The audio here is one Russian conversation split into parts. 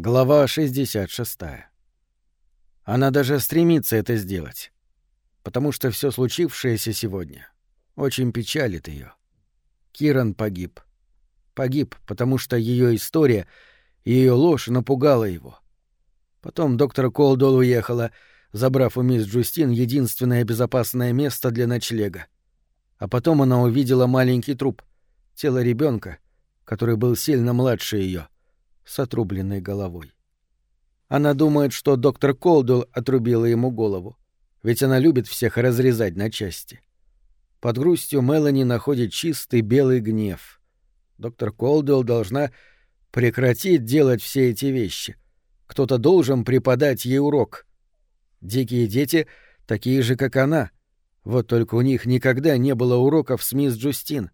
Глава 66. Она даже стремится это сделать, потому что все случившееся сегодня очень печалит ее. Киран погиб. Погиб, потому что ее история и ее ложь напугала его. Потом доктор Колдол уехала, забрав у мисс Джустин единственное безопасное место для ночлега. А потом она увидела маленький труп, тело ребенка, который был сильно младше ее — с отрубленной головой. Она думает, что доктор Колдуэлл отрубила ему голову, ведь она любит всех разрезать на части. Под грустью Мелани находит чистый белый гнев. Доктор Колдуэлл должна прекратить делать все эти вещи. Кто-то должен преподать ей урок. Дикие дети такие же, как она. Вот только у них никогда не было уроков с мисс Джустин.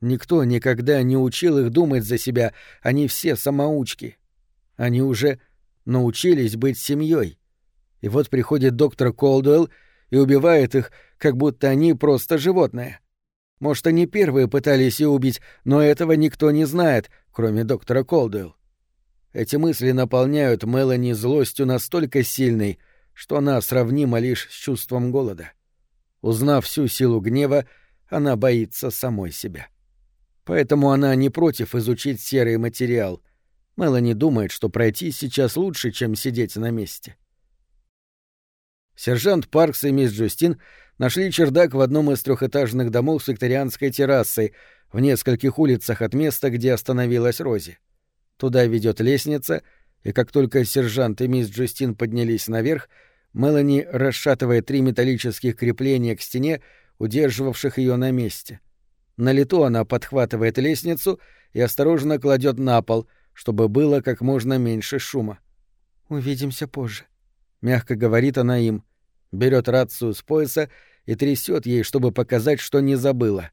Никто никогда не учил их думать за себя, они все самоучки. Они уже научились быть семьей. И вот приходит доктор Колдуэлл и убивает их, как будто они просто животные. Может, они первые пытались ее убить, но этого никто не знает, кроме доктора Колдуэлл. Эти мысли наполняют Мелани злостью настолько сильной, что она сравнима лишь с чувством голода. Узнав всю силу гнева, она боится самой себя. — Поэтому она не против изучить серый материал. Мелани думает, что пройти сейчас лучше, чем сидеть на месте. Сержант Паркс и мисс Джустин нашли чердак в одном из трехэтажных домов с викторианской террасой в нескольких улицах от места, где остановилась Рози. Туда ведет лестница, и как только сержант и мисс Джустин поднялись наверх, Мелани расшатывает три металлических крепления к стене, удерживавших ее на месте — на лету она подхватывает лестницу и осторожно кладет на пол, чтобы было как можно меньше шума. «Увидимся позже», — мягко говорит она им, берет рацию с пояса и трясет ей, чтобы показать, что не забыла.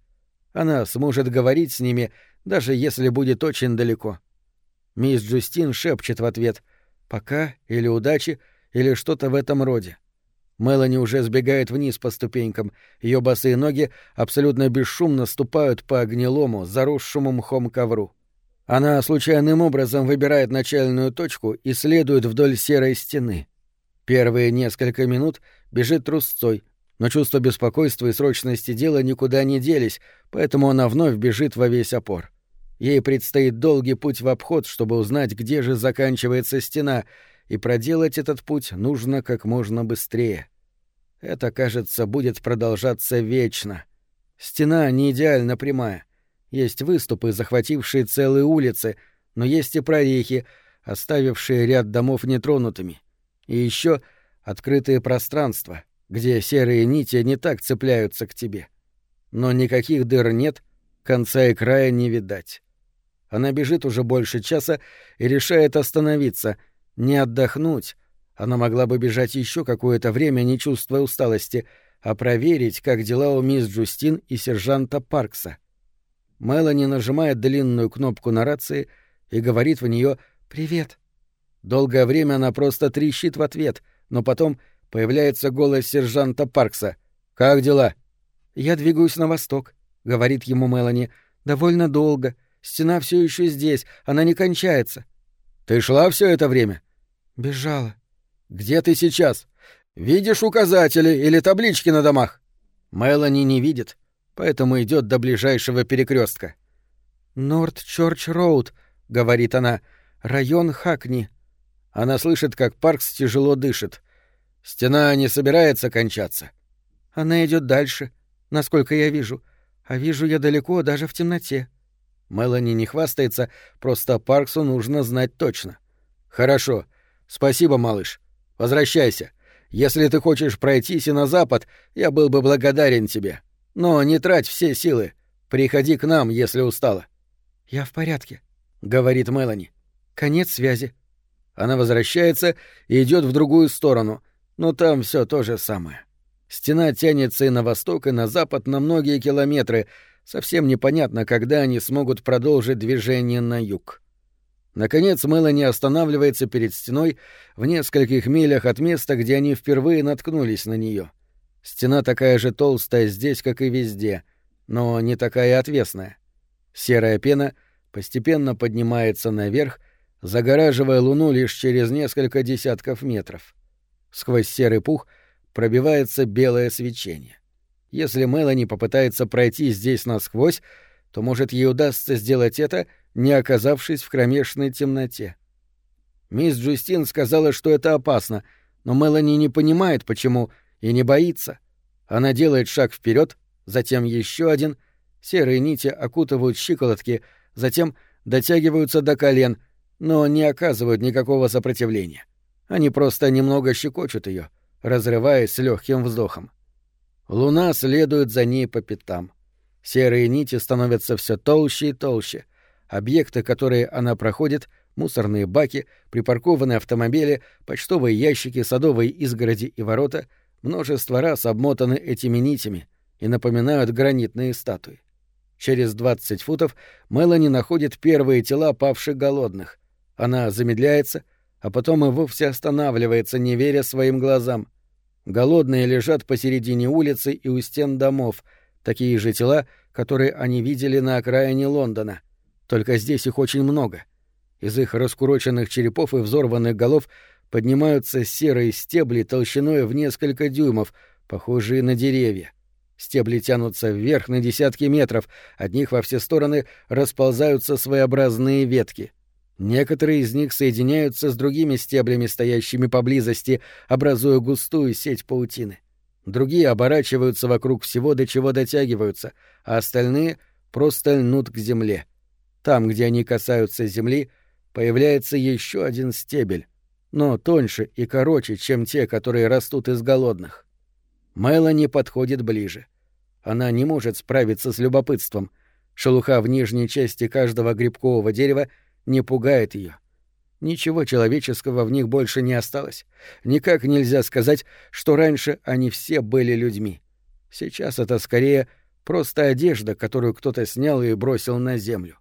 Она сможет говорить с ними, даже если будет очень далеко. Мисс Джустин шепчет в ответ «пока» или «удачи» или что-то в этом роде. Мелани уже сбегает вниз по ступенькам. Ее босые ноги абсолютно бесшумно ступают по гнилому, заросшему мхом ковру. Она случайным образом выбирает начальную точку и следует вдоль серой стены. Первые несколько минут бежит трусцой, но чувство беспокойства и срочности дела никуда не делись, поэтому она вновь бежит во весь опор. Ей предстоит долгий путь в обход, чтобы узнать, где же заканчивается стена — и проделать этот путь нужно как можно быстрее. Это, кажется, будет продолжаться вечно. Стена не идеально прямая. Есть выступы, захватившие целые улицы, но есть и прорехи, оставившие ряд домов нетронутыми. И еще открытые пространства, где серые нити не так цепляются к тебе. Но никаких дыр нет, конца и края не видать. Она бежит уже больше часа и решает остановиться — не отдохнуть. Она могла бы бежать еще какое-то время, не чувствуя усталости, а проверить, как дела у мисс Джустин и сержанта Паркса. Мелани нажимает длинную кнопку на рации и говорит в нее «Привет». Долгое время она просто трещит в ответ, но потом появляется голос сержанта Паркса. «Как дела?» «Я двигаюсь на восток», — говорит ему Мелани. «Довольно долго. Стена все еще здесь, она не кончается». «Ты шла все это время?» Бежала. Где ты сейчас? Видишь указатели или таблички на домах? Мелани не видит, поэтому идет до ближайшего перекрестка. Норт Чорч Роуд, говорит она, район Хакни. Она слышит, как Паркс тяжело дышит. Стена не собирается кончаться. Она идет дальше, насколько я вижу. А вижу я далеко, даже в темноте. Мелани не хвастается, просто Парксу нужно знать точно. Хорошо. Спасибо, малыш. Возвращайся. Если ты хочешь пройтись и на запад, я был бы благодарен тебе. Но не трать все силы. Приходи к нам, если устала. Я в порядке, говорит Мелани. Конец связи. Она возвращается и идет в другую сторону, но там все то же самое. Стена тянется и на восток, и на запад на многие километры. Совсем непонятно, когда они смогут продолжить движение на юг. Наконец Мелани останавливается перед стеной в нескольких милях от места, где они впервые наткнулись на нее. Стена такая же толстая здесь, как и везде, но не такая отвесная. Серая пена постепенно поднимается наверх, загораживая луну лишь через несколько десятков метров. Сквозь серый пух пробивается белое свечение. Если Мелани попытается пройти здесь насквозь, то, может, ей удастся сделать это, не оказавшись в кромешной темноте. Мисс Джустин сказала, что это опасно, но Мелани не понимает, почему, и не боится. Она делает шаг вперед, затем еще один. Серые нити окутывают щиколотки, затем дотягиваются до колен, но не оказывают никакого сопротивления. Они просто немного щекочут ее, разрываясь легким вздохом. Луна следует за ней по пятам. Серые нити становятся все толще и толще. Объекты, которые она проходит, мусорные баки, припаркованные автомобили, почтовые ящики, садовые изгороди и ворота, множество раз обмотаны этими нитями и напоминают гранитные статуи. Через 20 футов Мелани находит первые тела павших голодных. Она замедляется, а потом и вовсе останавливается, не веря своим глазам. Голодные лежат посередине улицы и у стен домов, такие же тела, которые они видели на окраине Лондона. Только здесь их очень много. Из их раскуроченных черепов и взорванных голов поднимаются серые стебли толщиной в несколько дюймов, похожие на деревья. Стебли тянутся вверх на десятки метров, от них во все стороны расползаются своеобразные ветки. Некоторые из них соединяются с другими стеблями, стоящими поблизости, образуя густую сеть паутины. Другие оборачиваются вокруг всего, до чего дотягиваются, а остальные просто льнут к земле. Там, где они касаются земли, появляется еще один стебель, но тоньше и короче, чем те, которые растут из голодных. Мелани подходит ближе. Она не может справиться с любопытством. Шелуха в нижней части каждого грибкового дерева — не пугает ее. Ничего человеческого в них больше не осталось. Никак нельзя сказать, что раньше они все были людьми. Сейчас это скорее просто одежда, которую кто-то снял и бросил на землю.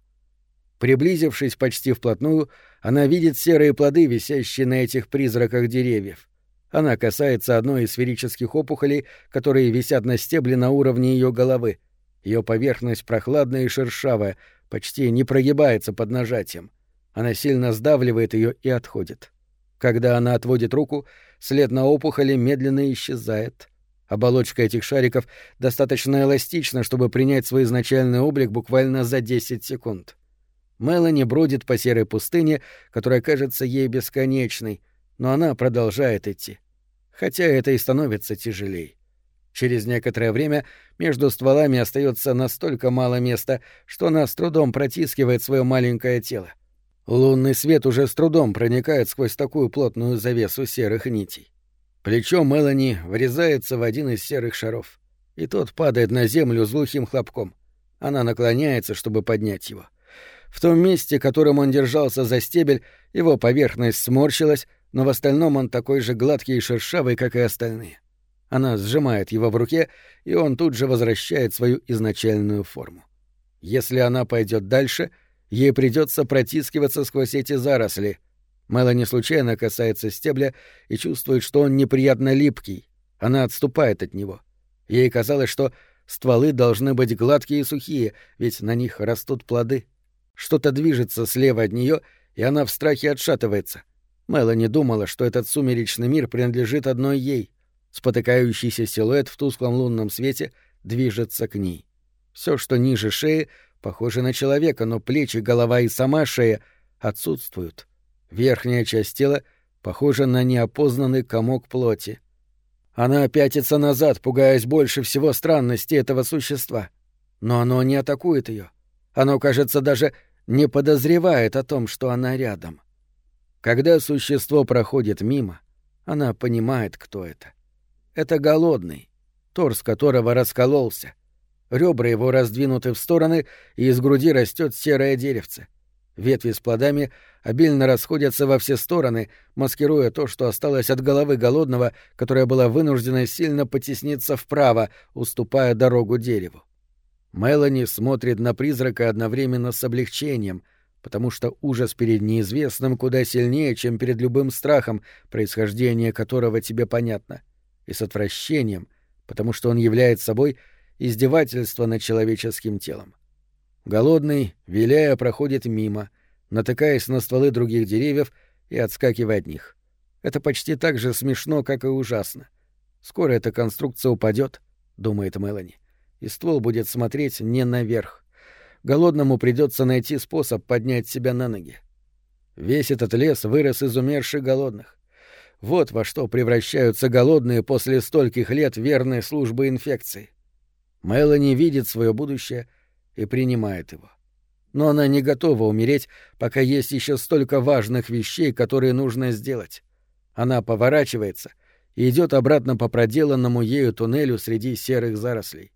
Приблизившись почти вплотную, она видит серые плоды, висящие на этих призраках деревьев. Она касается одной из сферических опухолей, которые висят на стебле на уровне ее головы. Ее поверхность прохладная и шершавая, почти не прогибается под нажатием. Она сильно сдавливает ее и отходит. Когда она отводит руку, след на опухоли медленно исчезает. Оболочка этих шариков достаточно эластична, чтобы принять свой изначальный облик буквально за 10 секунд. Мелани бродит по серой пустыне, которая кажется ей бесконечной, но она продолжает идти. Хотя это и становится тяжелей. Через некоторое время между стволами остается настолько мало места, что она с трудом протискивает свое маленькое тело. Лунный свет уже с трудом проникает сквозь такую плотную завесу серых нитей. Плечо Мелани врезается в один из серых шаров, и тот падает на землю с глухим хлопком. Она наклоняется, чтобы поднять его. В том месте, которым он держался за стебель, его поверхность сморщилась, но в остальном он такой же гладкий и шершавый, как и остальные. Она сжимает его в руке, и он тут же возвращает свою изначальную форму. Если она пойдет дальше — Ей придется протискиваться сквозь эти заросли. Мелани случайно касается стебля и чувствует, что он неприятно липкий. Она отступает от него. Ей казалось, что стволы должны быть гладкие и сухие, ведь на них растут плоды. Что-то движется слева от нее, и она в страхе отшатывается. Мелани думала, что этот сумеречный мир принадлежит одной ей. Спотыкающийся силуэт в тусклом лунном свете движется к ней. Все, что ниже шеи, Похоже на человека, но плечи, голова и сама шея отсутствуют. Верхняя часть тела похожа на неопознанный комок плоти. Она пятится назад, пугаясь больше всего странности этого существа. Но оно не атакует ее. Оно, кажется, даже не подозревает о том, что она рядом. Когда существо проходит мимо, она понимает, кто это. Это голодный, торс которого раскололся — Ребра его раздвинуты в стороны, и из груди растет серое деревце. Ветви с плодами обильно расходятся во все стороны, маскируя то, что осталось от головы голодного, которая была вынуждена сильно потесниться вправо, уступая дорогу дереву. Мелани смотрит на призрака одновременно с облегчением, потому что ужас перед неизвестным куда сильнее, чем перед любым страхом, происхождение которого тебе понятно, и с отвращением, потому что он является собой — издевательство над человеческим телом. Голодный, виляя, проходит мимо, натыкаясь на стволы других деревьев и отскакивая от них. Это почти так же смешно, как и ужасно. Скоро эта конструкция упадет, думает Мелани, и ствол будет смотреть не наверх. Голодному придется найти способ поднять себя на ноги. Весь этот лес вырос из умерших голодных. Вот во что превращаются голодные после стольких лет верной службы инфекции. Мелани видит свое будущее и принимает его. Но она не готова умереть, пока есть еще столько важных вещей, которые нужно сделать. Она поворачивается и идет обратно по проделанному ею туннелю среди серых зарослей.